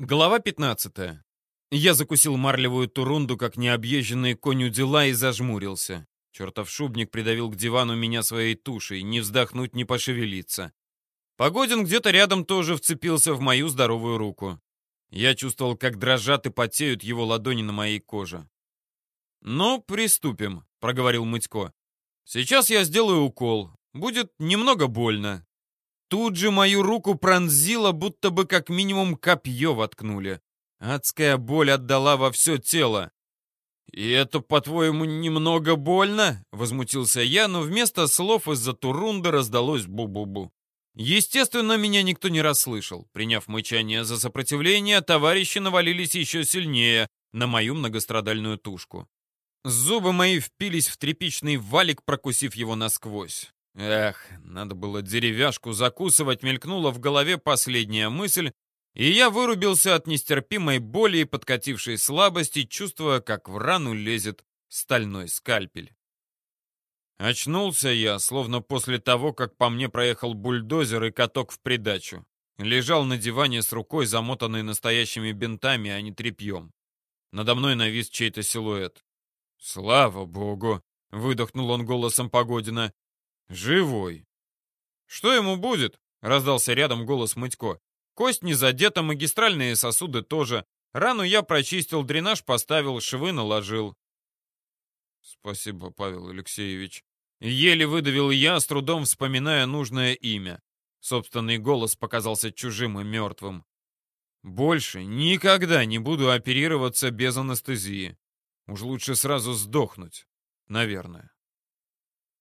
Глава 15. Я закусил марлевую турунду, как необъезженный коню дела, и зажмурился. Чертов шубник придавил к дивану меня своей тушей, не вздохнуть, не пошевелиться. Погодин где-то рядом тоже вцепился в мою здоровую руку. Я чувствовал, как дрожат и потеют его ладони на моей коже. «Ну, приступим», — проговорил Мытько. «Сейчас я сделаю укол. Будет немного больно. Тут же мою руку пронзило, будто бы как минимум копье воткнули. Адская боль отдала во все тело. «И это, по-твоему, немного больно?» — возмутился я, но вместо слов из-за турунда раздалось бу-бу-бу. Естественно, меня никто не расслышал. Приняв мычание за сопротивление, товарищи навалились еще сильнее на мою многострадальную тушку. Зубы мои впились в тряпичный валик, прокусив его насквозь. Эх, надо было деревяшку закусывать, мелькнула в голове последняя мысль, и я вырубился от нестерпимой боли и подкатившей слабости, чувствуя, как в рану лезет стальной скальпель. Очнулся я, словно после того, как по мне проехал бульдозер и каток в придачу. Лежал на диване с рукой, замотанной настоящими бинтами, а не тряпьем. Надо мной навис чей-то силуэт. «Слава богу!» — выдохнул он голосом Погодина. Живой. Что ему будет? Раздался рядом голос Мытько. Кость не задета, магистральные сосуды тоже. Рану я прочистил, дренаж поставил, швы наложил. Спасибо, Павел Алексеевич. Еле выдавил я, с трудом вспоминая нужное имя. Собственный голос показался чужим и мертвым. Больше никогда не буду оперироваться без анестезии. Уж лучше сразу сдохнуть, наверное.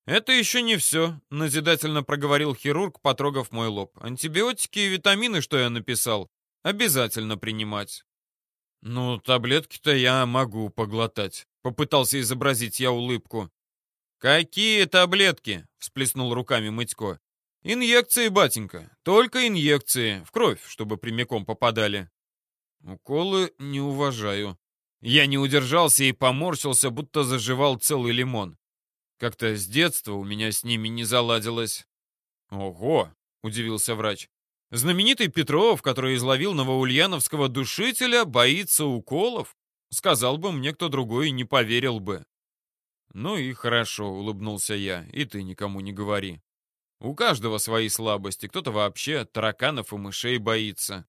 «Это еще не все», — назидательно проговорил хирург, потрогав мой лоб. «Антибиотики и витамины, что я написал, обязательно принимать». «Ну, таблетки-то я могу поглотать», — попытался изобразить я улыбку. «Какие таблетки?» — всплеснул руками Мытько. «Инъекции, батенька, только инъекции, в кровь, чтобы прямиком попадали». «Уколы не уважаю». Я не удержался и поморщился, будто заживал целый лимон. Как-то с детства у меня с ними не заладилось. Ого, удивился врач. Знаменитый Петров, который изловил новоульяновского душителя, боится уколов? Сказал бы мне кто другой, не поверил бы. Ну и хорошо, улыбнулся я, и ты никому не говори. У каждого свои слабости, кто-то вообще тараканов и мышей боится.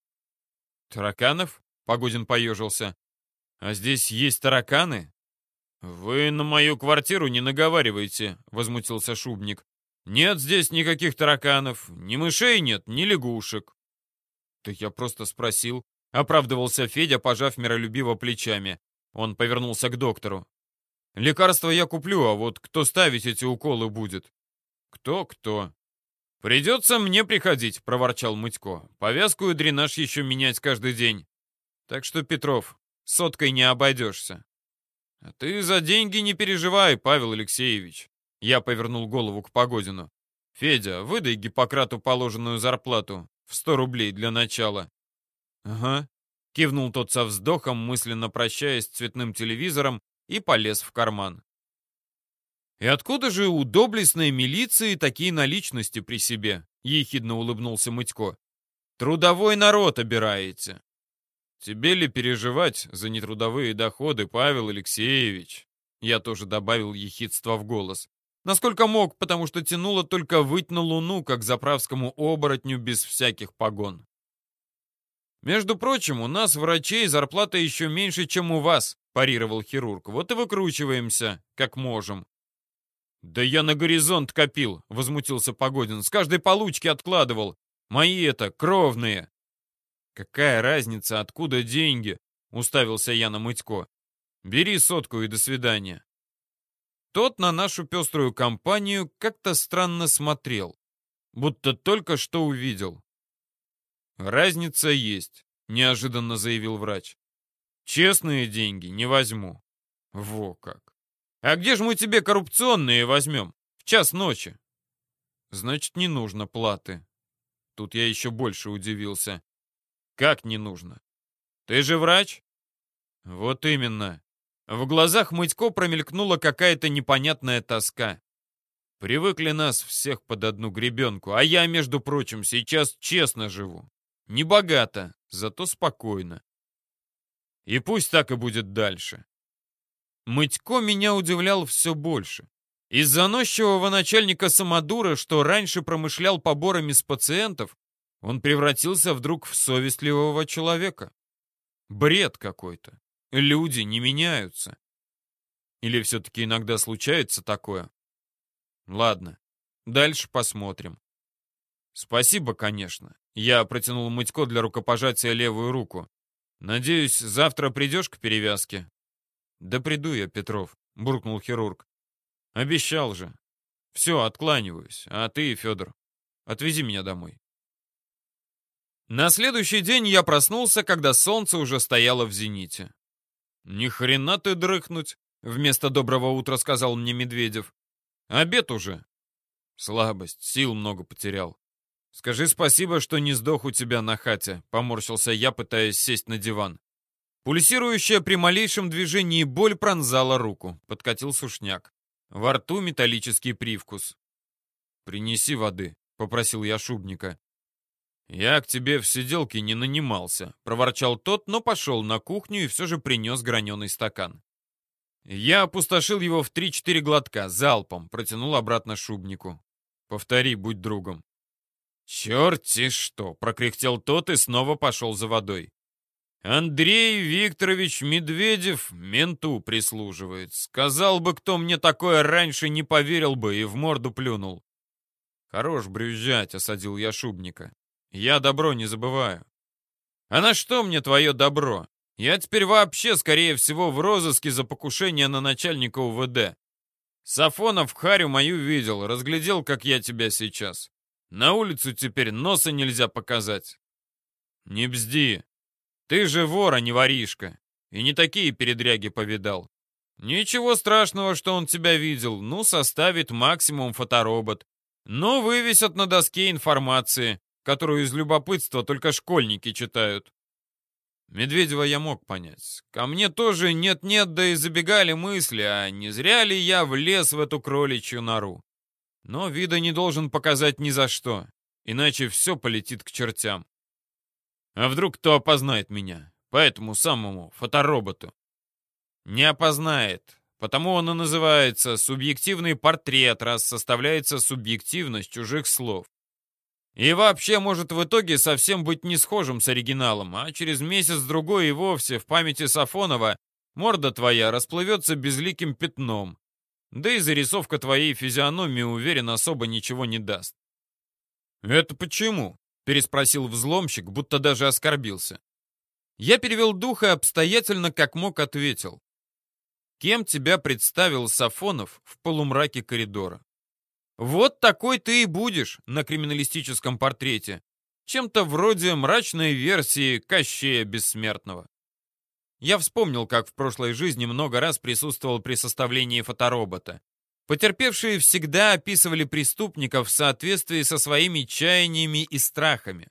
Тараканов? Погодин поежился. А здесь есть тараканы? «Вы на мою квартиру не наговаривайте», — возмутился Шубник. «Нет здесь никаких тараканов, ни мышей нет, ни лягушек». «Да я просто спросил», — оправдывался Федя, пожав миролюбиво плечами. Он повернулся к доктору. «Лекарства я куплю, а вот кто ставить эти уколы будет?» «Кто-кто?» «Придется мне приходить», — проворчал Мытько. «Повязку и дренаж еще менять каждый день. Так что, Петров, соткой не обойдешься». А «Ты за деньги не переживай, Павел Алексеевич!» Я повернул голову к Погодину. «Федя, выдай Гиппократу положенную зарплату в сто рублей для начала». «Ага», — кивнул тот со вздохом, мысленно прощаясь с цветным телевизором, и полез в карман. «И откуда же у доблестной милиции такие наличности при себе?» — ехидно улыбнулся Мытько. «Трудовой народ обираете». Тебе ли переживать за нетрудовые доходы, Павел Алексеевич? Я тоже добавил ехидство в голос. Насколько мог, потому что тянуло только выть на луну, как заправскому оборотню без всяких погон. Между прочим, у нас, врачей, зарплата еще меньше, чем у вас, парировал хирург. Вот и выкручиваемся, как можем. Да я на горизонт копил, возмутился Погодин. С каждой получки откладывал. Мои это, кровные. «Какая разница, откуда деньги?» — уставился я на Мытько. «Бери сотку и до свидания». Тот на нашу пеструю компанию как-то странно смотрел, будто только что увидел. «Разница есть», — неожиданно заявил врач. «Честные деньги не возьму». «Во как! А где же мы тебе коррупционные возьмем? В час ночи?» «Значит, не нужно платы». Тут я еще больше удивился. Как не нужно? Ты же врач? Вот именно. В глазах Мытько промелькнула какая-то непонятная тоска. Привыкли нас всех под одну гребенку, а я, между прочим, сейчас честно живу. Не богато, зато спокойно. И пусть так и будет дальше. Мытько меня удивлял все больше. Из заносчивого начальника самодура, что раньше промышлял поборами с пациентов, он превратился вдруг в совестливого человека. Бред какой-то. Люди не меняются. Или все-таки иногда случается такое? Ладно, дальше посмотрим. Спасибо, конечно. Я протянул Мытько для рукопожатия левую руку. Надеюсь, завтра придешь к перевязке? Да приду я, Петров, буркнул хирург. Обещал же. Все, откланиваюсь. А ты, Федор, отвези меня домой. На следующий день я проснулся, когда солнце уже стояло в зените. «Ни хрена ты дрыхнуть!» — вместо доброго утра сказал мне Медведев. «Обед уже!» «Слабость, сил много потерял. Скажи спасибо, что не сдох у тебя на хате», — поморщился я, пытаясь сесть на диван. Пульсирующая при малейшем движении боль пронзала руку. Подкатил сушняк. Во рту металлический привкус. «Принеси воды», — попросил я шубника. «Я к тебе в сиделке не нанимался», — проворчал тот, но пошел на кухню и все же принес граненый стакан. Я опустошил его в три-четыре глотка, залпом, протянул обратно шубнику. «Повтори, будь другом». «Черти что!» — прокряхтел тот и снова пошел за водой. «Андрей Викторович Медведев менту прислуживает. Сказал бы, кто мне такое раньше не поверил бы и в морду плюнул». «Хорош брюзжать», — осадил я шубника. «Я добро не забываю». «А на что мне твое добро? Я теперь вообще, скорее всего, в розыске за покушение на начальника УВД. Сафонов Харю мою видел, разглядел, как я тебя сейчас. На улицу теперь носа нельзя показать». «Не бзди», ты же вор, а не воришка. И не такие передряги повидал. Ничего страшного, что он тебя видел. Ну, составит максимум фоторобот. Ну, вывесят на доске информации, которую из любопытства только школьники читают. Медведева я мог понять. Ко мне тоже нет-нет, да и забегали мысли, а не зря ли я влез в эту кроличью нору. Но вида не должен показать ни за что, иначе все полетит к чертям. А вдруг кто опознает меня? По этому самому фотороботу. Не опознает, потому он и называется «субъективный портрет», раз составляется субъективность чужих слов. И вообще может в итоге совсем быть не схожим с оригиналом, а через месяц-другой и вовсе в памяти Сафонова морда твоя расплывется безликим пятном. Да и зарисовка твоей физиономии, уверен, особо ничего не даст. «Это почему?» переспросил взломщик, будто даже оскорбился. Я перевел дух и обстоятельно, как мог, ответил. Кем тебя представил Сафонов в полумраке коридора? Вот такой ты и будешь на криминалистическом портрете. Чем-то вроде мрачной версии Кощея Бессмертного. Я вспомнил, как в прошлой жизни много раз присутствовал при составлении фоторобота. Потерпевшие всегда описывали преступников в соответствии со своими чаяниями и страхами.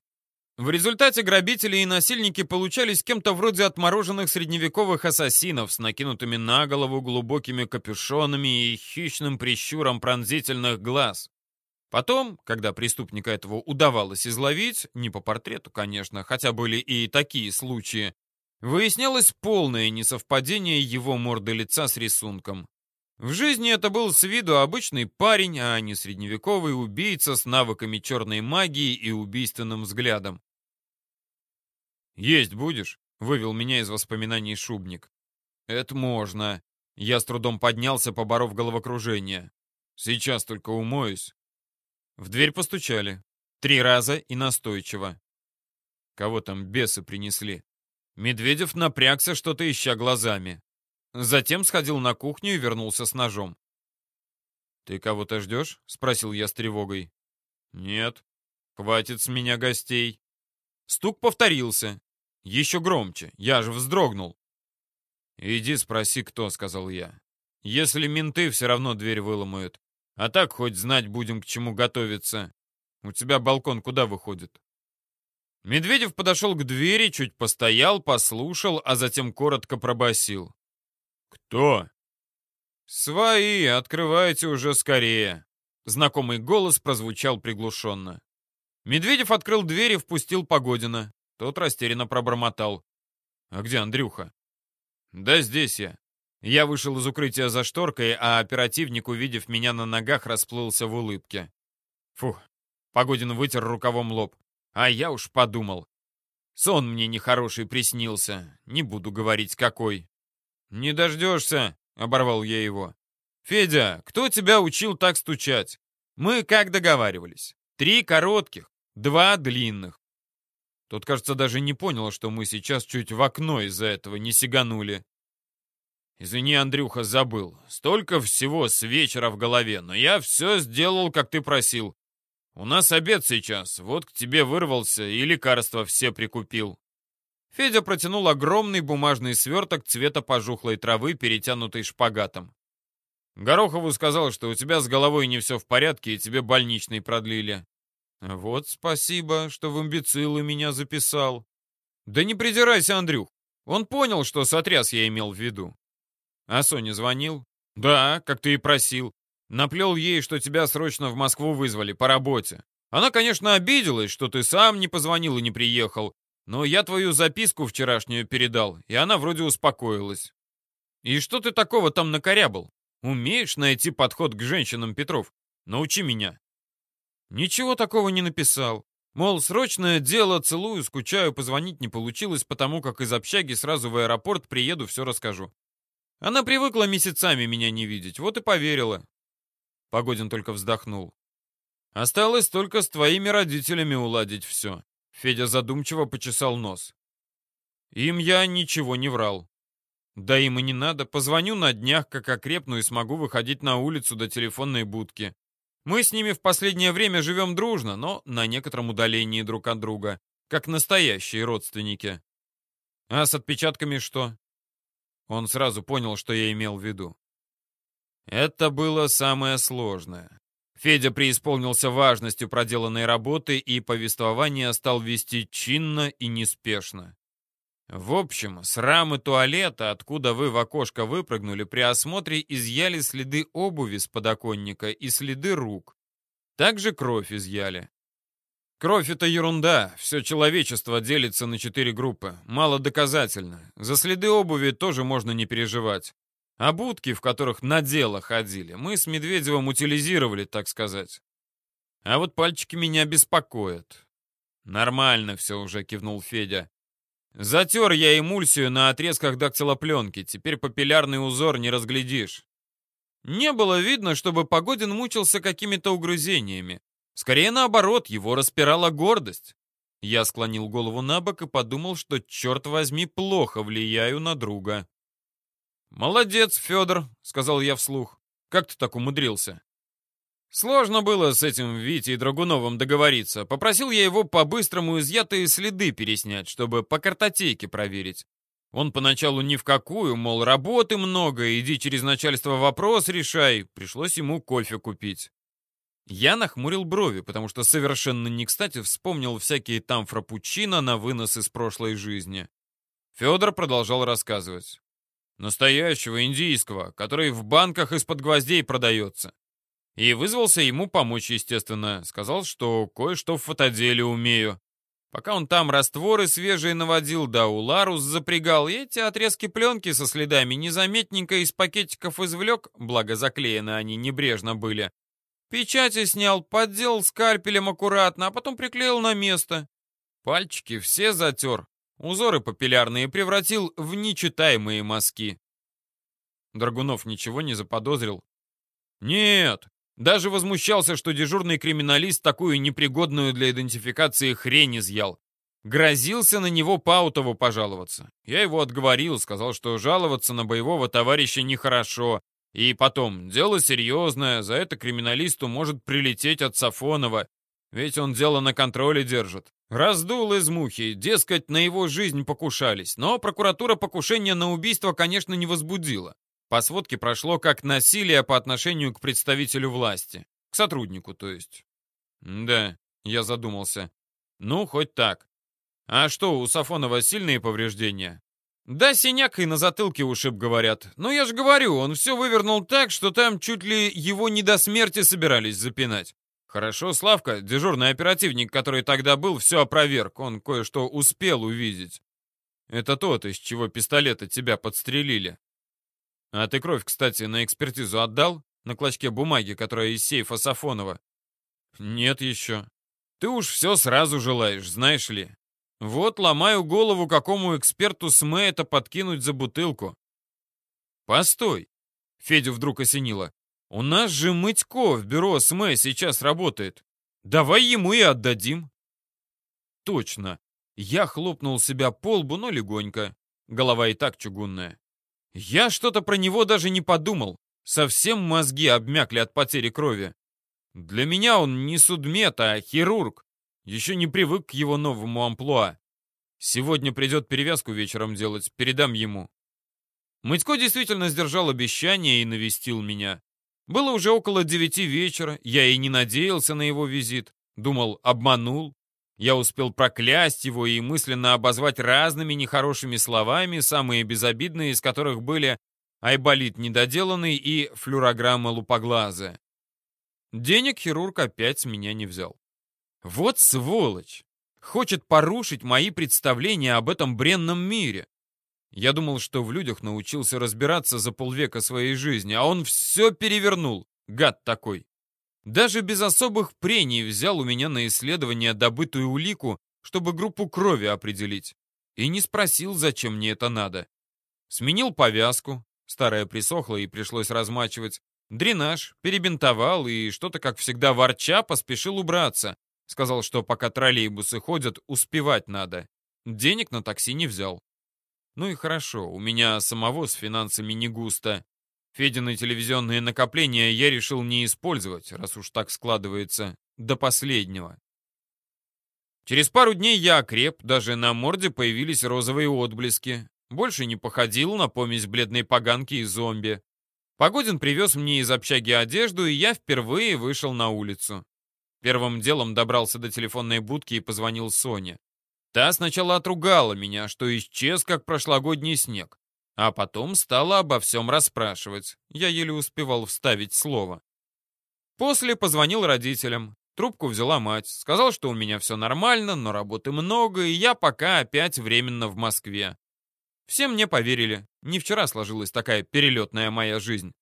В результате грабители и насильники получались кем-то вроде отмороженных средневековых ассасинов с накинутыми на голову глубокими капюшонами и хищным прищуром пронзительных глаз. Потом, когда преступника этого удавалось изловить, не по портрету, конечно, хотя были и такие случаи, выяснялось полное несовпадение его морды лица с рисунком. В жизни это был с виду обычный парень, а не средневековый убийца с навыками черной магии и убийственным взглядом. «Есть будешь?» — вывел меня из воспоминаний шубник. «Это можно». Я с трудом поднялся, поборов головокружение. «Сейчас только умоюсь». В дверь постучали. Три раза и настойчиво. Кого там бесы принесли? Медведев напрягся, что-то ища глазами. Затем сходил на кухню и вернулся с ножом. «Ты кого-то ждешь?» — спросил я с тревогой. «Нет. Хватит с меня гостей». Стук повторился. Еще громче. Я же вздрогнул. «Иди спроси, кто», — сказал я. «Если менты, все равно дверь выломают. А так хоть знать будем, к чему готовиться. У тебя балкон куда выходит?» Медведев подошел к двери, чуть постоял, послушал, а затем коротко пробасил. «Кто?» «Свои, открывайте уже скорее!» Знакомый голос прозвучал приглушенно. Медведев открыл дверь и впустил Погодина. Тот растерянно пробормотал. «А где Андрюха?» «Да здесь я». Я вышел из укрытия за шторкой, а оперативник, увидев меня на ногах, расплылся в улыбке. Фух, Погодин вытер рукавом лоб. А я уж подумал. Сон мне нехороший приснился. Не буду говорить, какой. «Не дождешься», — оборвал я его. «Федя, кто тебя учил так стучать? Мы как договаривались. Три коротких, два длинных. Тот, кажется, даже не понял, что мы сейчас чуть в окно из-за этого не сиганули. Извини, Андрюха, забыл. Столько всего с вечера в голове, но я все сделал, как ты просил. У нас обед сейчас, вот к тебе вырвался и лекарства все прикупил. Федя протянул огромный бумажный сверток цвета пожухлой травы, перетянутый шпагатом. Горохову сказал, что у тебя с головой не все в порядке, и тебе больничный продлили. Вот спасибо, что в имбецилы меня записал. Да не придирайся, Андрюх. Он понял, что сотряс я имел в виду. А Соня звонил? Да, как ты и просил. Наплел ей, что тебя срочно в Москву вызвали по работе. Она, конечно, обиделась, что ты сам не позвонил и не приехал, но я твою записку вчерашнюю передал, и она вроде успокоилась. И что ты такого там накорябал? Умеешь найти подход к женщинам, Петров? Научи меня. Ничего такого не написал. Мол, срочное дело, целую, скучаю, позвонить не получилось, потому как из общаги сразу в аэропорт приеду, все расскажу. Она привыкла месяцами меня не видеть, вот и поверила. Погодин только вздохнул. Осталось только с твоими родителями уладить все. Федя задумчиво почесал нос. Им я ничего не врал. Да им и не надо. Позвоню на днях, как окрепну, и смогу выходить на улицу до телефонной будки. Мы с ними в последнее время живем дружно, но на некотором удалении друг от друга, как настоящие родственники. А с отпечатками что? Он сразу понял, что я имел в виду. Это было самое сложное. Федя преисполнился важностью проделанной работы, и повествование стал вести чинно и неспешно. В общем, с рамы туалета, откуда вы в окошко выпрыгнули, при осмотре изъяли следы обуви с подоконника и следы рук. Также кровь изъяли. Кровь — это ерунда, все человечество делится на четыре группы, мало доказательно. За следы обуви тоже можно не переживать. А будки, в которых на дело ходили, мы с Медведевым утилизировали, так сказать. А вот пальчики меня беспокоят. Нормально все уже, кивнул Федя. Затер я эмульсию на отрезках дактилопленки, теперь папиллярный узор не разглядишь. Не было видно, чтобы Погодин мучился какими-то угрызениями. Скорее наоборот, его распирала гордость. Я склонил голову на бок и подумал, что, черт возьми, плохо влияю на друга. «Молодец, Федор», — сказал я вслух. «Как ты так умудрился?» Сложно было с этим Витей Драгуновым договориться. Попросил я его по-быстрому изъятые следы переснять, чтобы по картотеке проверить. Он поначалу ни в какую, мол, работы много, иди через начальство вопрос решай. Пришлось ему кофе купить. Я нахмурил брови, потому что совершенно не кстати вспомнил всякие там фрапучино на вынос из прошлой жизни. Федор продолжал рассказывать. Настоящего индийского, который в банках из-под гвоздей продается. И вызвался ему помочь, естественно. Сказал, что кое-что в фотоделе умею. Пока он там растворы свежие наводил, да уларус запрягал, и эти отрезки пленки со следами незаметненько из пакетиков извлек, благо заклеены они небрежно были. Печати снял, подделал скальпелем аккуратно, а потом приклеил на место. Пальчики все затер, Узоры папиллярные превратил в нечитаемые мазки. Драгунов ничего не заподозрил. Нет, даже возмущался, что дежурный криминалист такую непригодную для идентификации хрень изъял. Грозился на него Паутову пожаловаться. Я его отговорил, сказал, что жаловаться на боевого товарища нехорошо. И потом, дело серьезное, за это криминалисту может прилететь от Сафонова, ведь он дело на контроле держит. Раздул из мухи, дескать, на его жизнь покушались, но прокуратура покушения на убийство, конечно, не возбудила. По сводке прошло как насилие по отношению к представителю власти. К сотруднику, то есть. Да, я задумался. Ну, хоть так. А что, у Сафонова сильные повреждения? Да, синяк и на затылке ушиб, говорят. Но я же говорю, он все вывернул так, что там чуть ли его не до смерти собирались запинать. Хорошо, Славка, дежурный оперативник, который тогда был, все опроверг. Он кое-что успел увидеть. Это тот, из чего пистолета тебя подстрелили. А ты кровь, кстати, на экспертизу отдал? На клочке бумаги, которая из сейфа Сафонова? Нет еще. Ты уж все сразу желаешь, знаешь ли. Вот ломаю голову, какому эксперту СМЭ это подкинуть за бутылку. Постой. Федю вдруг осенило. У нас же Мытько в бюро СМЭ сейчас работает. Давай ему и отдадим. Точно. Я хлопнул себя по лбу, но легонько. Голова и так чугунная. Я что-то про него даже не подумал. Совсем мозги обмякли от потери крови. Для меня он не судмет, а хирург. Еще не привык к его новому амплуа. Сегодня придет перевязку вечером делать, передам ему. Мытько действительно сдержал обещание и навестил меня. Было уже около девяти вечера, я и не надеялся на его визит. Думал, обманул. Я успел проклясть его и мысленно обозвать разными нехорошими словами, самые безобидные из которых были айболит недоделанный и флюорограмма лупоглазая. Денег хирург опять с меня не взял. Вот сволочь! Хочет порушить мои представления об этом бренном мире. Я думал, что в людях научился разбираться за полвека своей жизни, а он все перевернул, гад такой. Даже без особых прений взял у меня на исследование добытую улику, чтобы группу крови определить. И не спросил, зачем мне это надо. Сменил повязку, старая присохла и пришлось размачивать, Дренаж, перебинтовал и что-то, как всегда, ворча, поспешил убраться. Сказал, что пока троллейбусы ходят, успевать надо. Денег на такси не взял. Ну и хорошо, у меня самого с финансами не густо. Федины телевизионные накопления я решил не использовать, раз уж так складывается, до последнего. Через пару дней я окреп, даже на морде появились розовые отблески. Больше не походил на помесь бледной поганки и зомби. Погодин привез мне из общаги одежду, и я впервые вышел на улицу. Первым делом добрался до телефонной будки и позвонил Соне. Та сначала отругала меня, что исчез, как прошлогодний снег, а потом стала обо всем расспрашивать. Я еле успевал вставить слово. После позвонил родителям. Трубку взяла мать. Сказал, что у меня все нормально, но работы много, и я пока опять временно в Москве. Все мне поверили. Не вчера сложилась такая перелетная моя жизнь.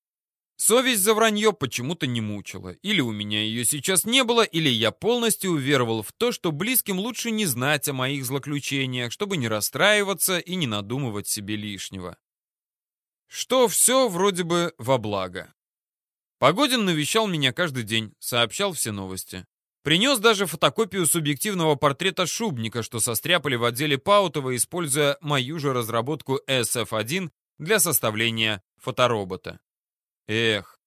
Совесть за вранье почему-то не мучила. Или у меня ее сейчас не было, или я полностью уверовал в то, что близким лучше не знать о моих злоключениях, чтобы не расстраиваться и не надумывать себе лишнего. Что все вроде бы во благо. Погодин навещал меня каждый день, сообщал все новости. Принес даже фотокопию субъективного портрета Шубника, что состряпали в отделе Паутова, используя мою же разработку SF-1 для составления фоторобота. Эх,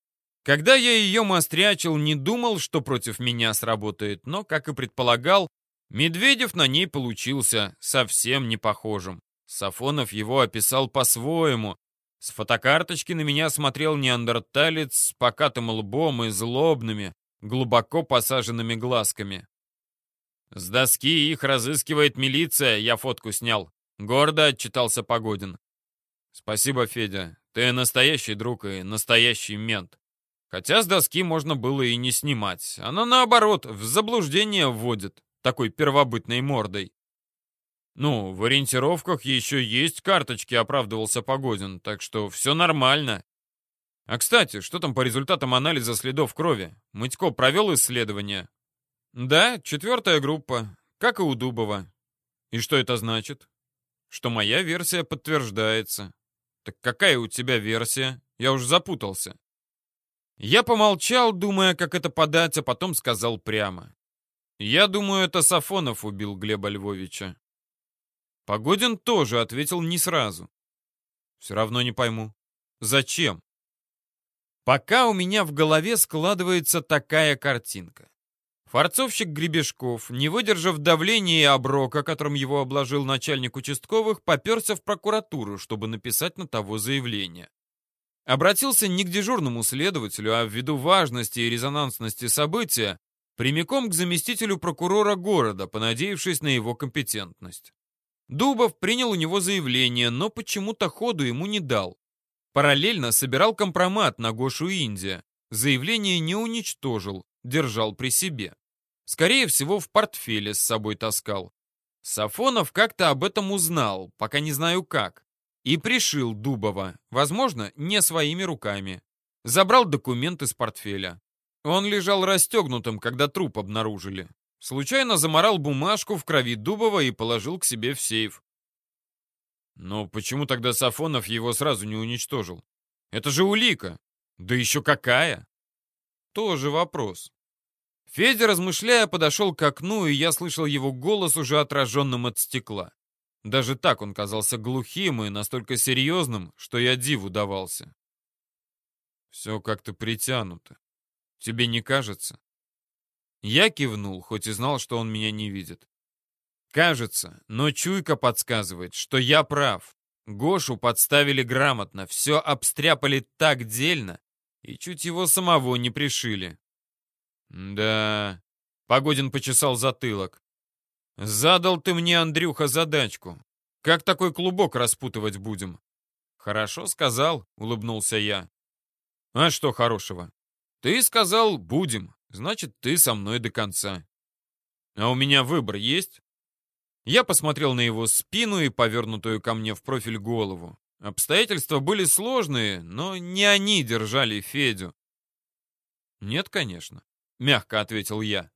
когда я ее мастрячил, не думал, что против меня сработает, но, как и предполагал, Медведев на ней получился совсем не похожим. Сафонов его описал по-своему. С фотокарточки на меня смотрел неандерталец с покатым лбом и злобными, глубоко посаженными глазками. «С доски их разыскивает милиция, я фотку снял», — гордо отчитался Погодин. «Спасибо, Федя, ты настоящий друг и настоящий мент. Хотя с доски можно было и не снимать. Она, наоборот, в заблуждение вводит, такой первобытной мордой. «Ну, в ориентировках еще есть карточки», — оправдывался Погодин, «так что все нормально. А кстати, что там по результатам анализа следов крови? Мытько провел исследование? Да, четвертая группа, как и у Дубова. И что это значит? Что моя версия подтверждается. Так какая у тебя версия? Я уж запутался. Я помолчал, думая, как это подать, а потом сказал прямо. Я думаю, это Сафонов убил Глеба Львовича. Погодин тоже ответил не сразу. Все равно не пойму. Зачем? Пока у меня в голове складывается такая картинка. Форцовщик Гребешков, не выдержав давления и оброка, которым его обложил начальник участковых, поперся в прокуратуру, чтобы написать на того заявление. Обратился не к дежурному следователю, а ввиду важности и резонансности события, прямиком к заместителю прокурора города, понадеявшись на его компетентность. Дубов принял у него заявление, но почему-то ходу ему не дал. Параллельно собирал компромат на Гошу Индия. Заявление не уничтожил, держал при себе. Скорее всего, в портфеле с собой таскал. Сафонов как-то об этом узнал, пока не знаю как. И пришил Дубова, возможно, не своими руками. Забрал документ из портфеля. Он лежал расстегнутым, когда труп обнаружили. Случайно заморал бумажку в крови Дубова и положил к себе в сейф. Но почему тогда Сафонов его сразу не уничтожил? Это же улика. Да еще какая? Тоже вопрос. Федя, размышляя, подошел к окну, и я слышал его голос, уже отраженным от стекла. Даже так он казался глухим и настолько серьезным, что я диву давался. Все как-то притянуто. Тебе не кажется? Я кивнул, хоть и знал, что он меня не видит. Кажется, но чуйка подсказывает, что я прав. Гошу подставили грамотно, все обстряпали так дельно, и чуть его самого не пришили. Да, Погодин почесал затылок. Задал ты мне, Андрюха, задачку. Как такой клубок распутывать будем? Хорошо сказал, улыбнулся я. А что хорошего? Ты сказал «будем», значит, ты со мной до конца. А у меня выбор есть? Я посмотрел на его спину и повернутую ко мне в профиль голову. Обстоятельства были сложные, но не они держали Федю. «Нет, конечно», — мягко ответил я.